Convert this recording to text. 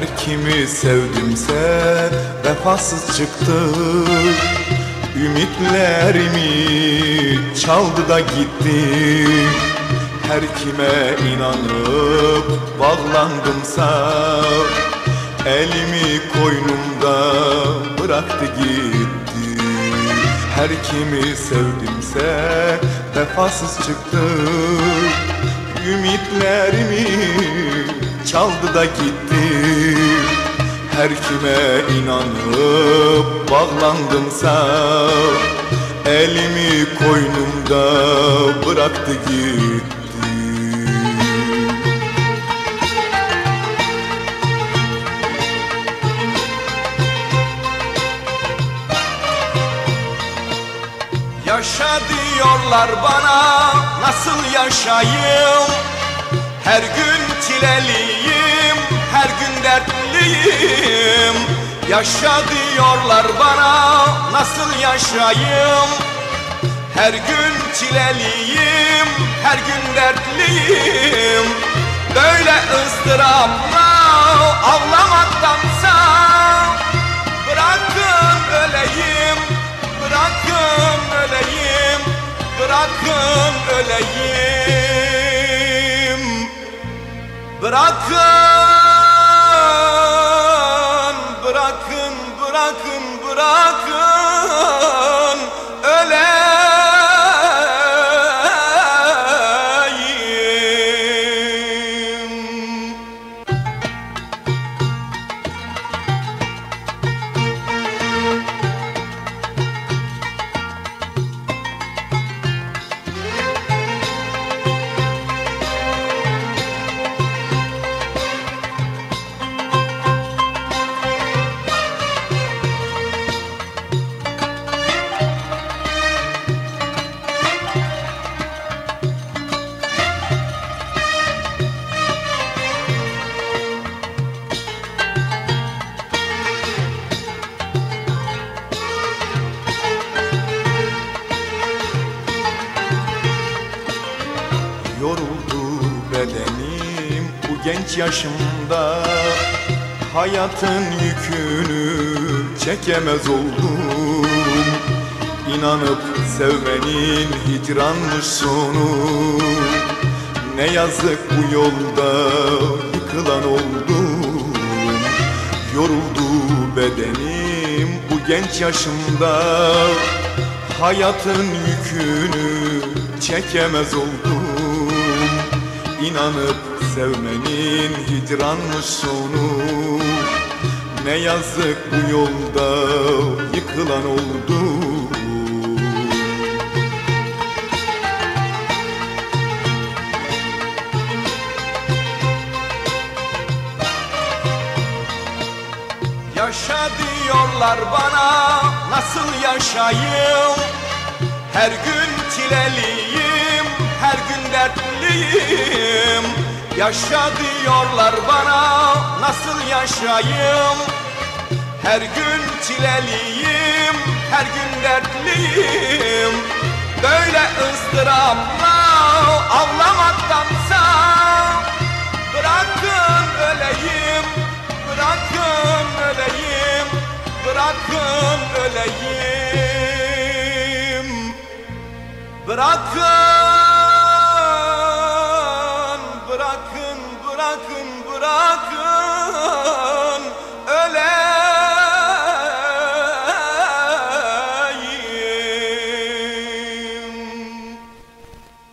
kimi sevdimse vefasız çıktı. Ümitlerimi çaldı da gitti. Her kime inanıp bağlandımsa Elimi koynumda bıraktı gitti. Her kimi sevdimse vefasız çıktı. Ümitlerimi çaldı da gitti. Her kime inanıp bağlandımsa Elimi koynumda bıraktı gitti. Yaşa diyorlar bana nasıl yaşayayım? Her gün gün dertliyim Yaşa diyorlar bana nasıl yaşayayım? Her gün çileliyim, her gün dertliyim. Böyle ızdırapla ağlamaktansa Bırakın öleyim, bırakın öleyim Bırakın öleyim genç yaşımda Hayatın yükünü çekemez oldum. İnanıp sevmenin hicranmış sonu Ne yazık bu yolda yıkılan oldum. Yoruldu bedenim bu genç yaşımda Hayatın yükünü çekemez oldum İnanıp sevmenin hicranmış sonu. Ne yazık bu yolda yıkılan oldum Yaşa diyorlar bana nasıl yaşayayım? Her gün gün dertliyim Yaşa diyorlar bana nasıl yaşayayım? Her gün çileliyim, her gün dertliyim. Böyle ızdırapla ağlamaktansa Bırakın öleyim, bırakın öleyim, bırakın öleyim. Bırakın